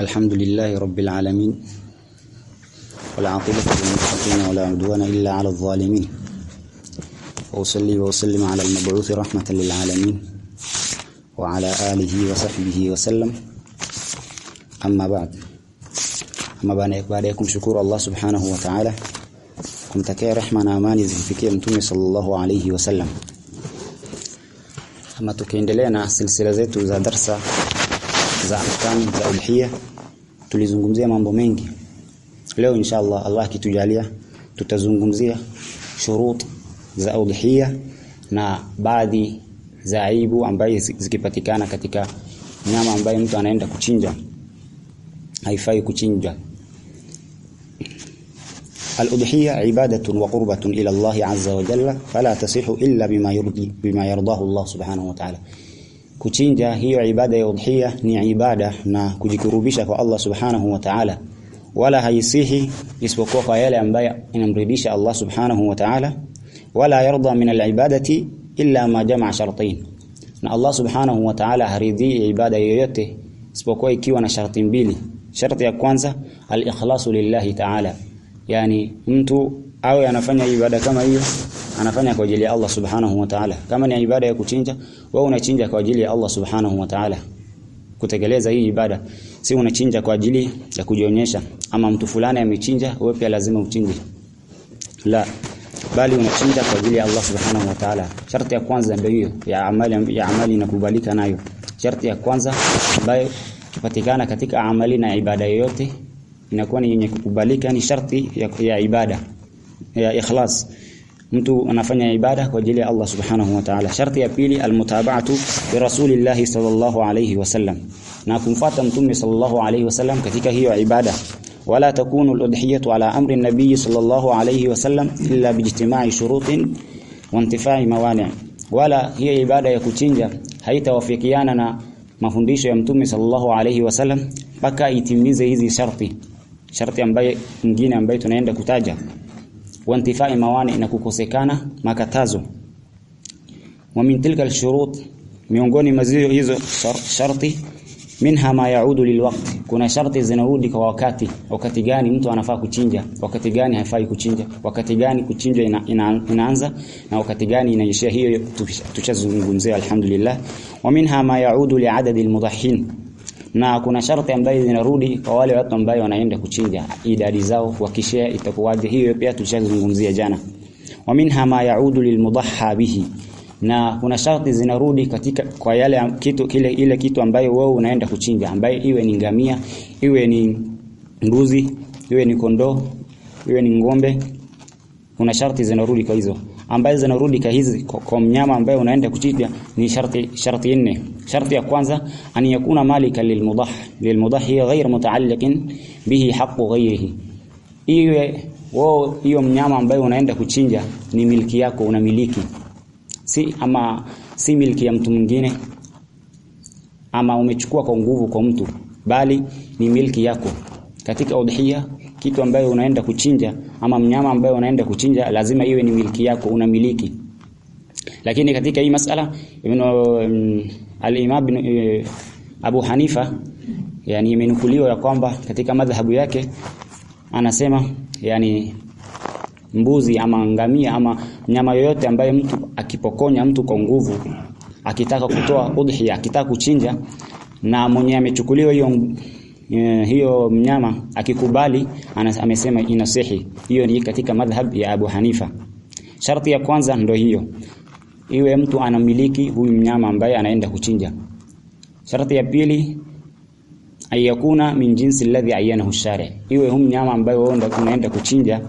الحمد لله رب العالمين والعاقبة عاقبة للمتقين ولا عدوان إلا على الظالمين. وأصلي وأسلم على المبعوث رحمة للعالمين وعلى آله وصحبه وسلم. أما بعد أما بعد يكم شكور الله سبحانه وتعالى. كنت كي رحمنا أماني ذنفكي أنتم صلى الله عليه وسلم. أما تكين لنا سلسلة زيتو زادرسة za ahkam za udhiya tulizungumzia mambo mengi leo inshallah Allah akitujalia tutazungumzia shurut za udhiya na baadhi za aibu ambaye zikipatikana katika nyama ambaye mtu anaenda kuchinja haifai kuchinja الأضحية عبادة وقربة إلى الله عز وجل فلا تصح إلا بما يرضي بما يرضاه الله سبحانه وتعالى kuchinja hiyo ibada ya udhiya ni ibada na kujikurubisha kwa Allah subhanahu wa ta'ala. Wala haisihi isipokuwa kwa yale ambayo inamridisha Allah subhanahu wa ta'ala. Wala yarda min al-ibadati illa ma jamaa shartain na Allah subhanahu wa ta'ala haridhi ibada yoyote isipokuwa ikiwa na sharti mbili. Sharti ya kwanza al-ikhlasu lillahi ta'ala. Yani mtu awe anafanya ibada kama hiyo anafanya kwa ajili ya Allah subhanahu wa ta'ala. Kama ni ibada ya kuchinja wewe unachinja kwa ajili ya Allah subhanahu wa ta'ala. Kutekeleza hii ibada si unachinja kwa ajili ya kujionyesha. Ama mtu fulani amechinja wewe pia lazima uchinje. La bali unachinja kwa ajili ya Allah subhanahu wa ta'ala. Sharti ya kwanza ndio hiyo ya amali ya amali inakubalika nayo. Sharti ya kwanza ambayo kipatikana katika amali na ibada yoyote inakuwa ni yenye kukubalika ni sharti ya, ya ibada ya ikhlas mtu anafanya ibada kwa ajili ya Allah subhanahu wa ta'ala. Sharti ya pili almutaba'atu bi rasulillah sallallahu alayhi wasallam na kumfuata mtume sallallahu alayhi wasallam katika hiyo ibada. Wala takunu al-udhiyatu ala amri an-nabiy sallallahu alayhi wasallam illa bijtima'i shurutin wa intifa'i mawani' wala hiyo ibada ya kuchinja haitawafikiana na mafundisho ya mtume sallallahu alayhi wasallam mpaka itimize hizi sharti. Sharti ambaye nyingine ambaye tunaenda kutaja wantifai mawani na kukosekana makatazo wa min tilka alshurut miongoni mazio hizo sharti minha ma yaudu lilwaqt kuna sharti zinarudi kwa wakati wakati gani mtu anafaa kuchinja wakati gani haifai kuchinja wakati gani kuchinja ina, ina, inaanza na wakati gani inaishia hiyo tuchazungumzia alhamdulillah wa minha ma yaudu liadadi almudahhin na kuna sharti ambayo zinarudi kwa wale watu ambao wanaenda kuchinja idadi zao wakishia itakuwaje. Hiyo pia tulishazungumzia jana. Wa minha ma yaudu lilmudahha bihi. Na kuna sharti zinarudi katika kwa yale kitu kile ile kitu ambayo wewe unaenda kuchinja ambaye iwe ni ngamia iwe ni mbuzi iwe ni kondoo iwe ni ngombe. Kuna sharti zinarudi kwa hizo ambazo zinarudi hizi kwa, kwa mnyama ambaye unaenda kuchinja ni sharti sharti nne. Sharti ya kwanza an yakuna malika lilmudah lilmudahi ghayr mutaalliqin bihi haqqu ghayrihi. Iwe wao hiyo mnyama ambaye unaenda kuchinja ni milki yako unamiliki si ama si milki ya mtu mwingine ama umechukua kwa nguvu kwa mtu bali ni milki yako. Katika udhiya kitu ambayo unaenda kuchinja ama mnyama ambaye unaenda kuchinja lazima iwe ni miliki yako unamiliki lakini katika hii masala ibn um, al-Imam uh, Abu Hanifa yani imenukuliwa ya kwamba katika madhhabu yake anasema yani mbuzi ama ngamia ama nyama yoyote ambaye mtu akipokonya mtu kwa nguvu akitaka kutoa udhiya akitaka kuchinja na mwenye amechukuliwa hiyo Uh, hiyo mnyama akikubali amesema inasihi hiyo ni katika madhhab ya Abu Hanifa. Sharti ya kwanza ndo hiyo. Iwe mtu anamiliki huyu mnyama ambaye anaenda kuchinja. Sharti ya pili ayakuna min jinsi alladhi ayyanahu shari. Iwe huyu mnyama ambaye unaenda kuchinja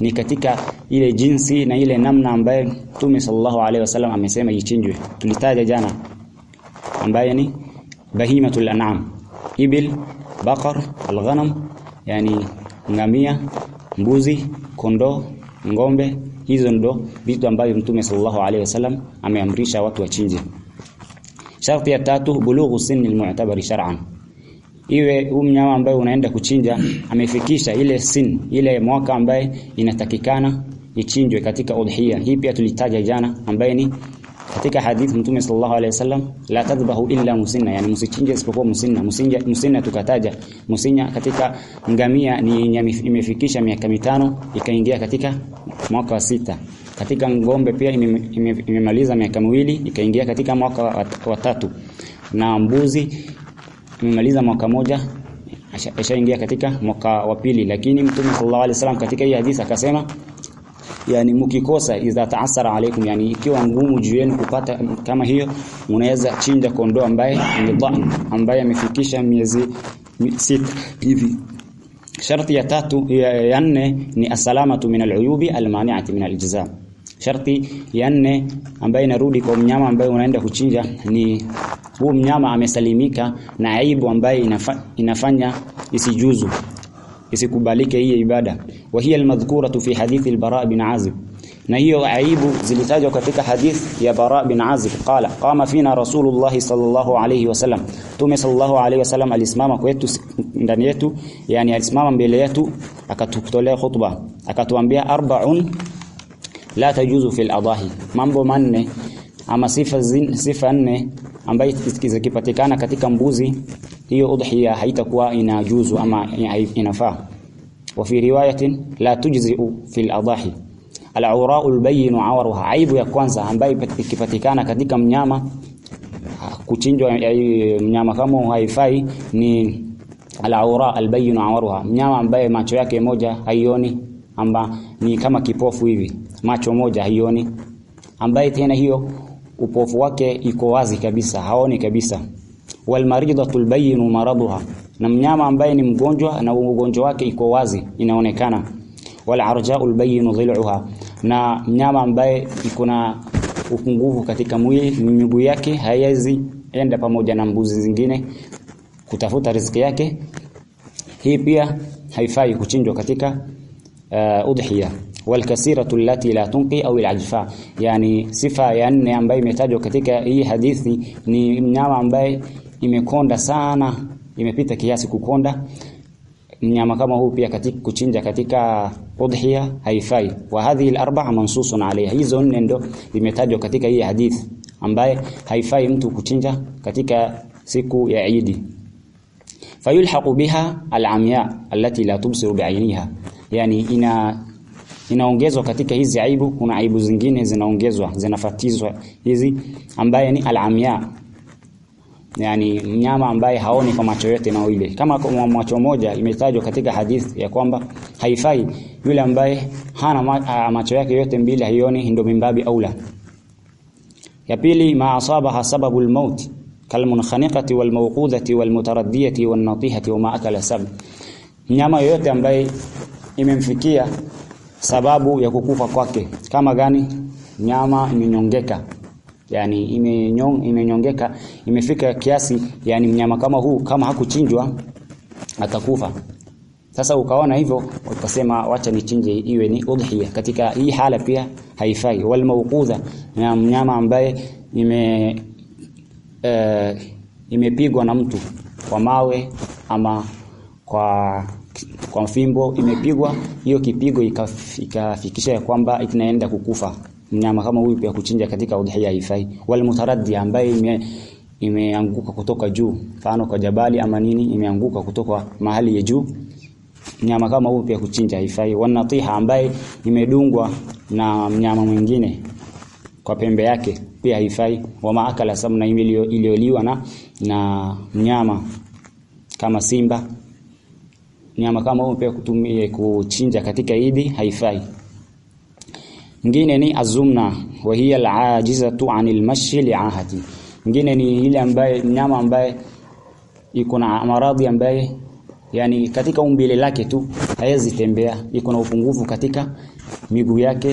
ni katika ile jinsi na ile namna ambaye Mtume sallallahu alaihi wasallam amesema ichinjwe. Tulitaja jana ambaye ni bahimatul an'am. Ibil bakar alghanam yani ngamia mbuzi kondoo ngombe. Hizo ndo vitu ambavyo mtume sallallahu alaihi wasallam ameamrisha watu wachinje. Sharti ya tatu bulughu sinni almu'tabari shar'an. Iwe huyu mnyama ambaye unaenda kuchinja amefikisha ile sin ile mwaka ambaye inatakikana ichinjwe katika udhiya hii pia tulitaja jana ambaye ni katika hadithi mtume sallallahu alaihi wasallam la tadhbahu illa musinna yani msichinje isipokuwa musinna. Musinja musinna tukataja. Musinya katika ngamia ni imefikisha miaka mitano ikaingia katika mwaka wa sita. Katika ngombe pia imemaliza miaka miwili ikaingia katika mwaka wa tatu. Na mbuzi imemaliza mwaka moja ashaingia katika mwaka wa pili. Lakini mtume sallallahu alaihi wasallam katika hii hadithi akasema yani mkikosa idha taasara alaikum yani ikiwa ngumu juu yenu kupata kama hiyo unaweza chinja kondoo ambaye ni dhan ambaye amefikisha miezi sita hivi. Sharti ya tatu ya, nne ni asalamatu min aluyubi almani'ati min aljaza sharti ya nne ambaye inarudi kwa mnyama ambaye unaenda kuchinja ni huu mnyama amesalimika na aibu ambaye inafa, inafanya isijuzu isikubalike hii ibada. Wa hiya almadhkuratu fi hadithi albara bin azib. Na hiyo aibu zilitajwa katika hadith ya bara bin azib. Qala qama fina rasulullah sallallahu alayhi wasallam tume sallallahu alayhi wasallam alisimama kwetu ndani yetu yani alisimama mbele yetu akatutolea khutba. Akatuambia arba'un la tajuzu fil adahi. Mambo manne ama sifa zin, sifa nne ambayo zikipatikana katika mbuzi hiyo udhiya haitakuwa inajuzu ama inafaa. Wa fi riwayatin la tujzi'u fil adahi. Al-awra'u al-bayyin 'awruha aibu ya kwanza ambayo ikipatikana katika mnyama kuchinjwa mnyama kama haifai ni al-awra al-bayyin 'awruha mnyama ambaye macho yake moja haioni amba ni kama kipofu hivi. Macho moja haioni. Ambaye tena hiyo upofu wake iko wazi kabisa haoni kabisa wal albayinu maraduha. Na mnyama ambaye ni mgonjwa na ugonjwa wake iko wazi inaonekana. Wal arja'ul bayyin dhil'uha. Na mnyama ambaye iko na upungufu katika mwili miguu yake haiwezi enda pamoja na mbuzi zingine kutafuta riziki yake. Hii pia haifai kuchinjwa katika uh, udhiya. Walkasiratu allati la tunqi au alajfa. Yani sifa ya nne ambayo imetajwa katika hii hadithi ni mnyama ambaye imekonda sana imepita kiasi kukonda. Mnyama kama huu pia katika kuchinja katika udhiya haifai. Wa hadhihi al-arba'a mansusun alayha. Hizo nne ndo zimetajwa katika hii hadithi ambaye haifai mtu kuchinja katika siku ya Eid. Fayulhaqu biha al-amya allati la tubsiru bi'ainiha yani ina inaongezwa katika hizi aibu. Kuna aibu zingine zinaongezwa zinafatizwa hizi ambaye ni al-amya yani mnyama ambaye haoni kwa macho yote mawili. Kama kwa macho moja imetajwa katika hadith ya kwamba haifai yule ambaye hana macho yake yote mbili haioni ndio mimbabi aula. Ya pili ma asabaha sababu almaut kalmunkhaniqati walmawqudati walmutaraddiyati wannatihati wama akala sab mnyama yote ambaye imemfikia sababu ya kukufa kwake. Kama gani? Nyama imenyongeka yani imenyong, imenyongeka imefika kiasi yani mnyama kama huu kama hakuchinjwa atakufa. Sasa ukaona hivyo ukasema wacha nichinje iwe ni udhiya. Katika hii hala pia haifai. Wal mawqudha na mnyama ambaye ime uh, imepigwa na mtu kwa mawe ama kwa kwa fimbo imepigwa hiyo kipigo ikafikisha kwamba inaenda kukufa mnyama kama huyu pia kuchinja katika udhiya haifai wal mutaraddi ambaye ime imeanguka kutoka juu. Mfano kwa jabali ama nini imeanguka kutoka mahali ya juu. Mnyama kama huyu pia kuchinja haifai. Wanatiha ambaye imedungwa na mnyama mwingine kwa pembe yake pia haifai. Wa maakala samna iliyoliwa na na mnyama kama simba. Mnyama kama huyu pia kutumia kuchinja katika idi haifai ngine ni azumna wa hiya alajizatu anil mashi li'ahati ngine ni ile ambaye nyama ambaye iko na maradhi ambaye yani katika umbile lake tu haezi tembea. Iko na upungufu katika miguu yake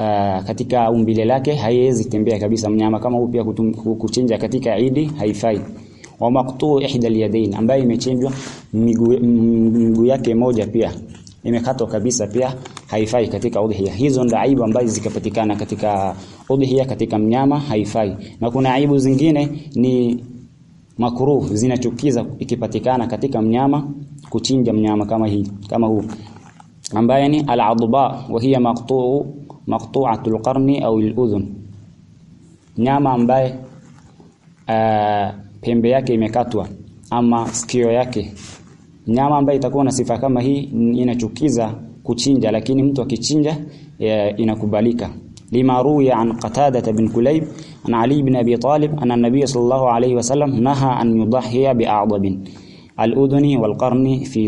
uh, katika umbile lake haiwezi tembea kabisa. Mnyama kama huyu pia kuchinja katika idi haifai. Wa maqtu ihda alyadain ambaye imechinjwa miguu yake moja pia. Imekatwa kabisa pia haifai katika udhiya hizo ndio aibu ambazo zikapatikana katika udhiya katika mnyama haifai. Na kuna aibu zingine ni makruh zinachukiza ikipatikana katika mnyama kuchinja mnyama kama hii kama huu ambaye ni al-adba wa hiya maqtu'u maqtu'atul qarni au al-udhun. Nyama ambaye uh, pembe yake imekatwa ama sikio yake. Nyama ambayo itakuwa na sifa kama hii inachukiza kuchinja lakini mtu akichinja inakubalika. Lima ruya an qatada bin kulayb an ali ibn abi talib anna an-nabiy sallallahu alayhi wasallam naha an yudhiya bi'adab al-udhuni wal-qarni fi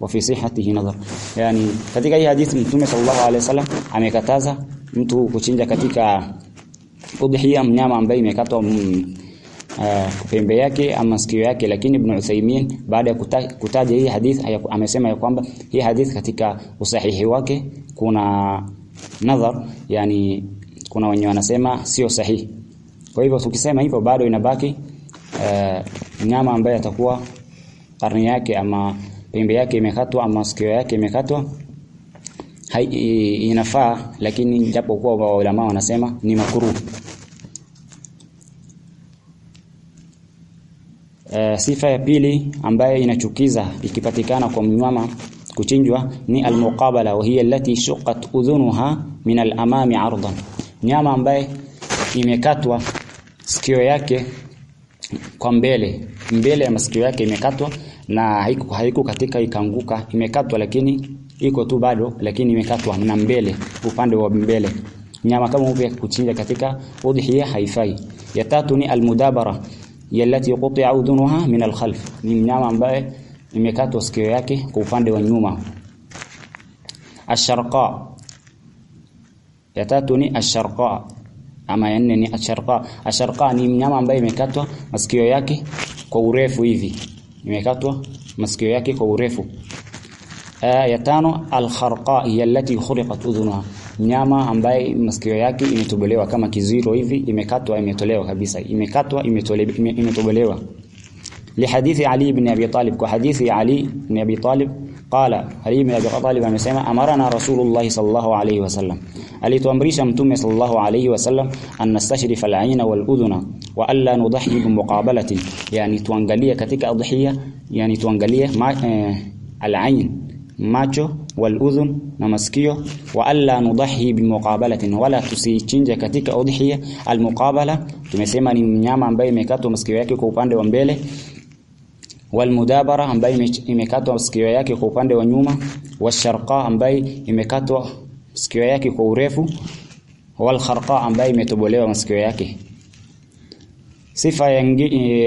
wa fi sihhatihi nadhar yani katika hii hadithi mtume sallallahu alayhi wasallam amekataza mtu kuchinja katika udhiya mnyama ambaye imekatwa uh, pembe yake ama sikio yake lakini Ibn Uthaymeen baada ya kuta, kutaja hii hadith amesema ya kwamba hii hadith katika usahihi wake kuna nadhar yani kuna wenye wanasema sio sahihi. Kwa hivyo tukisema hivyo bado inabaki uh, nyama ambaye atakuwa karni yake ama pembe yake imekatwa ama sikio yake imekatwa hai, inafaa lakini japo kwa ulama wanasema ni makruh Uh, sifa ya pili ambayo inachukiza ikipatikana kwa mnyama kuchinjwa ni almuqabala wa hiya allati shuqqat udhunuha min alamami ardan. Nyama ambaye imekatwa sikio yake kwa mbele mbele ya masikio yake imekatwa na haiku, haiku katika ikanguka imekatwa lakini iko tu bado lakini imekatwa na mbele upande wa mbele. Nyama kama upya kuchinja katika udhiya haifai. Ya tatu ni almudabara yallati quti'a udhunuha min alkhalf. Ni mnyama ambaye imekatwa sikio yake kwa upande wa nyuma. Asharqa. Ya tatu ni asharqa. Ama ya ni asharqa. Asharqa ni mnyama ambaye imekatwa masikio yake kwa urefu hivi. Imekatwa masikio yake kwa urefu. Ya tano alkharqa hiya allati khuliqat udhunuha mnyama ambaye masikio yake imetobolewa kama kiziro hivi imekatwa imetolewa kabisa imekatwa imetobolewa لحديث علي بن ابي طالب وحديث علي بن ابي طالب قال علي بن ابي طالب amesema amarana rasulullah sallallahu alayhi wasallam alituamrisha mtume sallallahu alayhi wasallam an nastashrifa al-ayna wal-udhuna wa alla nudhi bi muqabalatin yani tuangalie katika adhiya yani tuangalie eh, al-ayn macho waludhun na masikio wa alla nudahi bimuqabalatin wala tusichinje katika udhiya almuqabala tumesema ni mnyama ambaye imekatwa masikio yake kwa upande wa mbele walmudabara ambaye imekatwa masikio yake kwa upande wa nyuma washarqa ambaye imekatwa masikio yake kwa urefu walkharqa ambaye imetobolewa masikio yake Sifa ya,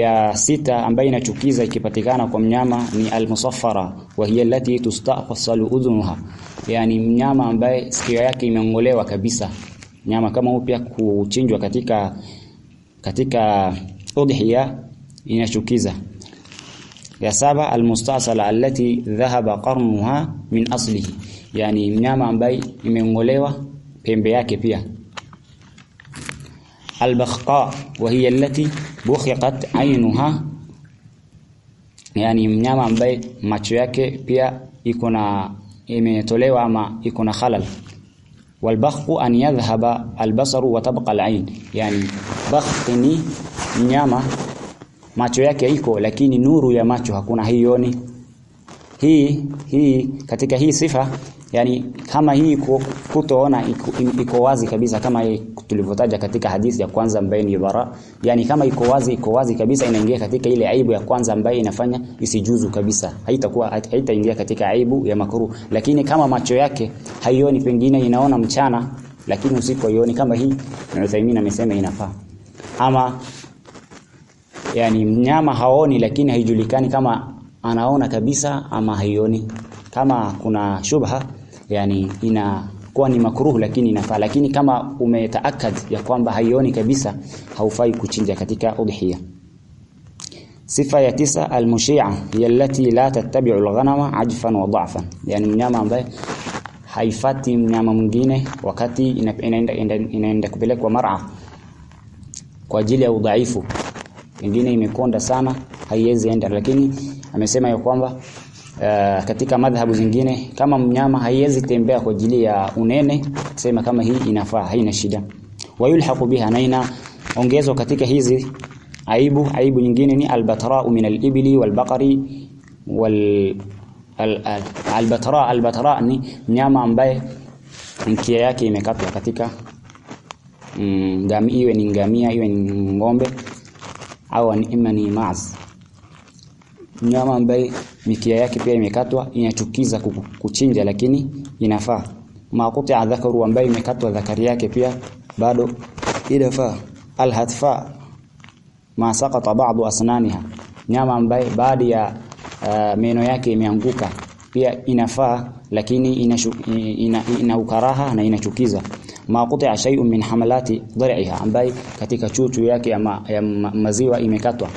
ya sita ambayo inachukiza ikipatikana kwa mnyama ni almusaffara wa hiya allati tustaqsalu udhunuha. Yani mnyama ambaye sikio yake imeongolewa kabisa. Nyama kama upya kuchinjwa katika katika udhiya inachukiza. Ya saba almustasala allati dhahaba qarnuha min aslihi. Yani mnyama ambaye imeongolewa pembe yake pia albakhta wa hiya allati bukhiqat ainuha, yani mnyama ambaye macho yake pia iko na imetolewa ama iko na khalal. Walbakhqu an yadhhaba albasaru wa tabqa alain, yani bakhq mnyama macho yake iko lakini nuru ya macho hakuna, hioni hii hii katika hii sifa yani kama hii kutoona iko, iko wazi kabisa kama tulivyotaja katika hadithi ya kwanza ambayo ni bara yani kama iko wazi iko wazi kabisa inaingia katika ile aibu ya kwanza ambayo inafanya isijuzu kabisa. Haitakuwa haitaingia katika aibu ya makruh. Lakini kama macho yake haioni pengine inaona mchana lakini usiku haioni kama hii na Uthaymeen amesema inafaa. Ama yani mnyama haoni lakini haijulikani kama anaona kabisa ama haioni. Kama kuna shubha yani inakuwa ni makruh lakini inafaa. Lakini kama umetaakad ya kwamba haioni kabisa haufai kuchinja katika udhiya sifa ya tisa almushi'a hiya allati la tattabi'u alghanama ajfan wa dha'fan. Yani mnyama ambaye haifati mnyama mwingine wakati inaenda inaenda kupelekwa mar'a kwa ajili ya udhaifu. Pengine imekonda sana haiwezi enda. Lakini amesema ya kwamba Uh, katika madhhabu zingine kama mnyama haiwezi kutembea kwa ajili ya unene sema kama hii inafaa haina shida. Wayulhaqu biha naina ongezo katika hizi aibu. Aibu nyingine ni albatra min alibli walbaqari wal albatra albatra ni mnyama ambaye mkia yake imekatwa katika mm, ngami, iwe ni ngamia iwe ni ng'ombe au ima ni maaz mnyama ambaye mikia yake pia imekatwa inachukiza kuchinja lakini inafaa. Maqti dhakaru ambaye imekatwa dhakari yake pia bado inafaa. Alhatfa ma saqata ba'du asnaniha nyama ambaye baadhi ya uh, meno yake imeanguka pia inafaa lakini ina, ina, ina ukaraha na inachukiza. Maqti shay'un min hamalati dhari'iha ambaye katika chuchu yake ya, ma, ya maziwa imekatwa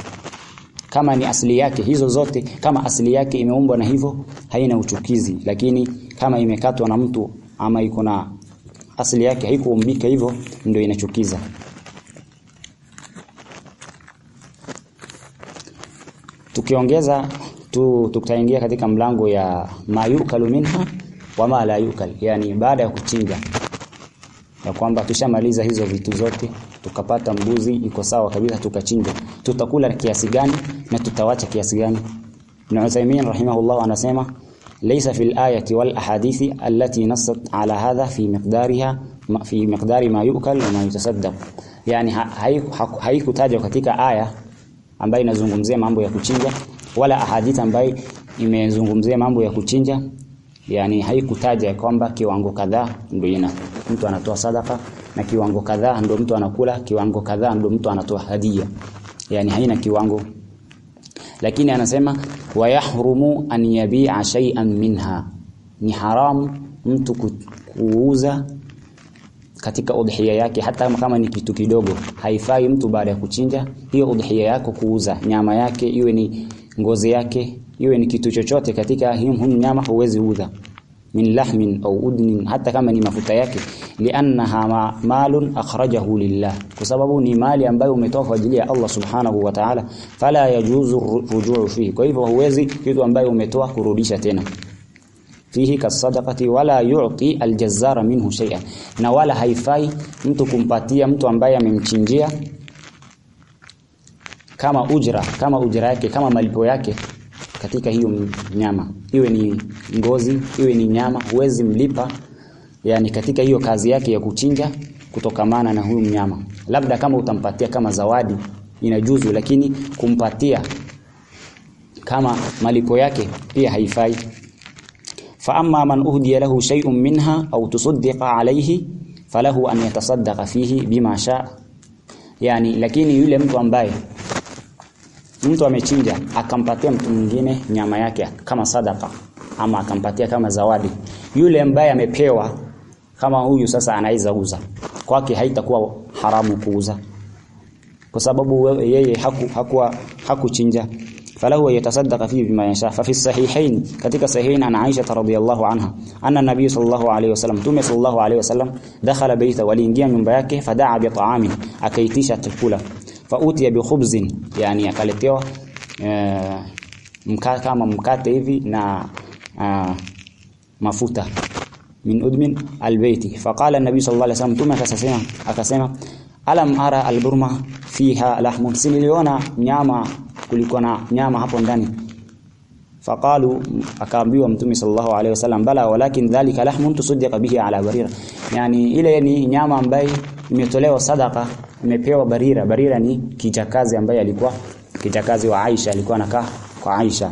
kama ni asili yake hizo zote kama asili yake imeumbwa na hivyo haina uchukizi. Lakini kama imekatwa na mtu ama iko na asili yake haikuumbika hivyo ndio inachukiza. Tukiongeza tu tutaingia katika mlango ya mayukalu minha wama la yukal yani baada ya kuchinja ya kwamba tushamaliza hizo vitu zote tukapata mbuzi iko sawa kabisa tukachinja. Tutakula kiasi gani na tutawacha kiasi gani? Ibn Uthaymeen rahimahullah anasema laysa fil ayati wal ahadithi allati nassat ala hadha fi miqdariha fi miqdari ma yukal wa ma yutasaddaq. Yani haikutajwa katika aya ambayo inazungumzia mambo ya kuchinja wala ahadithi ambayo imezungumzia mambo ya kuchinja. Yani haikutaja kwamba kiwango kadhaa ndio mtu anatoa sadaka na kiwango kadhaa ndio mtu anakula kiwango kadhaa ndio mtu anatoa hadia yani haina kiwango. Lakini anasema wayahrumu an yabi'a shay'an minha. Ni haramu mtu kuuza katika udhiya yake hata kama ni kitu kidogo. Haifai mtu baada ya kuchinja hiyo udhiya yako kuuza. Nyama yake iwe ni ngozi yake iwe ni kitu chochote katika hiyo nyama huwezi uza min lahmin au udnin hata kama ni mafuta yake liannaha ma, malun akhrajahu lillah kwa sababu ni mali ambayo umetoa kwa ajili ya Allah subhanahu wa ta'ala fala yajuzu rujuu fihi kwa hivyo huwezi kitu ambayo umetoa kurudisha tena. Fihi kasadaqati wala yu'ti aljazzara minhu shay'an na wala haifai mtu kumpatia mtu ambaye amemchinjia kama ujira, kama ujira yake kama malipo yake katika hiyo nyama. Iwe ni ngozi iwe ni nyama huwezi mlipa yani katika hiyo kazi yake ya kuchinja kutokamana na huyu mnyama. Labda kama utampatia kama zawadi inajuzu lakini kumpatia kama malipo yake pia haifai. Fa amma man uhdiya lahu shay'un minha au tusaddiqa alayhi falahu an yatasaddaqa fihi bima sha. Yani lakini yule mtu ambaye mtu amechinja akampatia mtu mwingine nyama yake kama sadaka ama akampatia kama zawadi. Yule ambaye amepewa kama huyu sasa anaweza uza kwake haitakuwa haramu kuuza. Kwa sababu yeye haku hakuwa hakuchinja. Falahu yatasaddaqa fi bima yasha. Fa fi sahihain katika sahihain ana Aisha radhiyallahu anha anna nabiy sallallahu alayhi wasallam tume sallallahu alayhi wasallam dakhala baita waliingia nyumba yake fadaa bi ta'amin akaitisha chakula fautiya bi khubzin yani akaletewa uh, mkate kama mkate hivi na uh, mafuta. Min udmin albayti faqala an-nabi sallallahu alayhi wasallam tuma akasema akasema alam ara alburma fiha lahmun? Siniliona nyama kulikuwa na nyama hapo ndani. Faqalu akaambiwa mtume sallallahu alayhi wasallam bala walakin dhalika lahmun tusaddaqa bihi ala barira. Yani ile ni nyama ambaye imetolewa sadaka imepewa barira. Barira ni kijakazi ambaye alikuwa kijakazi wa Aisha alikuwa anakaa kwa Aisha.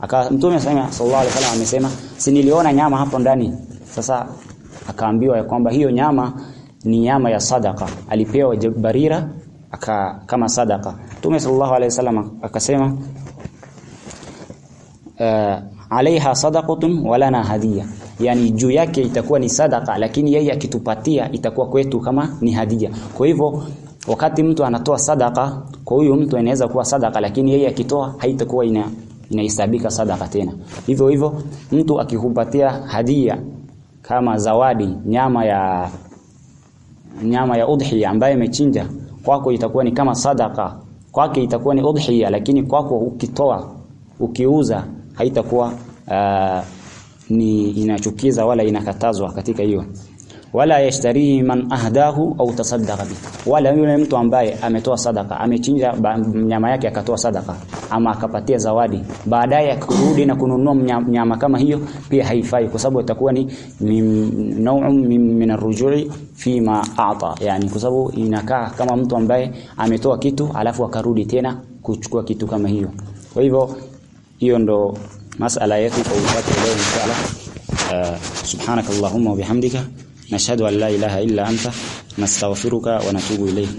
Aka mtume sallallahu alaihi wasallam amesema si niliona nyama hapo ndani. Sasa akaambiwa ya kwamba hiyo nyama ni nyama ya sadaka alipewa barira aka kama sadaka Mtume sallallahu alaihi wasallam akasema uh, alaiha sadaqatun walana hadiya yani juu yake itakuwa ni sadaka lakini yeye akitupatia itakuwa kwetu kama ni hadia kwa hivyo wakati mtu anatoa sadaka kwa huyo mtu inaweza kuwa sadaka lakini yeye akitoa haitakuwa ina inahesabika sadaka tena. Hivyo hivyo mtu akikupatia hadia kama zawadi nyama ya nyama ya udhiya ambayo imechinja kwako itakuwa ni kama sadaka kwake itakuwa ni udhiya lakini kwako ukitoa ukiuza haitakuwa uh, ni inachukiza wala inakatazwa katika hiyo. Wala yashtari man ahdahu au tasaddaqa bi wala yule mtu ambaye ametoa sadaka amechinja mnyama yake akatoa sadaka ama akapatia zawadi baadaye akirudi na kununua mnyama kama hiyo pia haifai kwa sababu itakuwa ni nau'un min, arrujui fi ma a'ta. Yani kwa sababu inakaa kama mtu ambaye ametoa kitu alafu akarudi tena kuchukua kitu kama hiyo. Kwa hivyo hiyo ndo masala yetu kwa wakati leo inshallah uh, subhanakallahumma wa bihamdika nashhadu an la ilaha illa anta nastaghfiruka wa natubu ilayk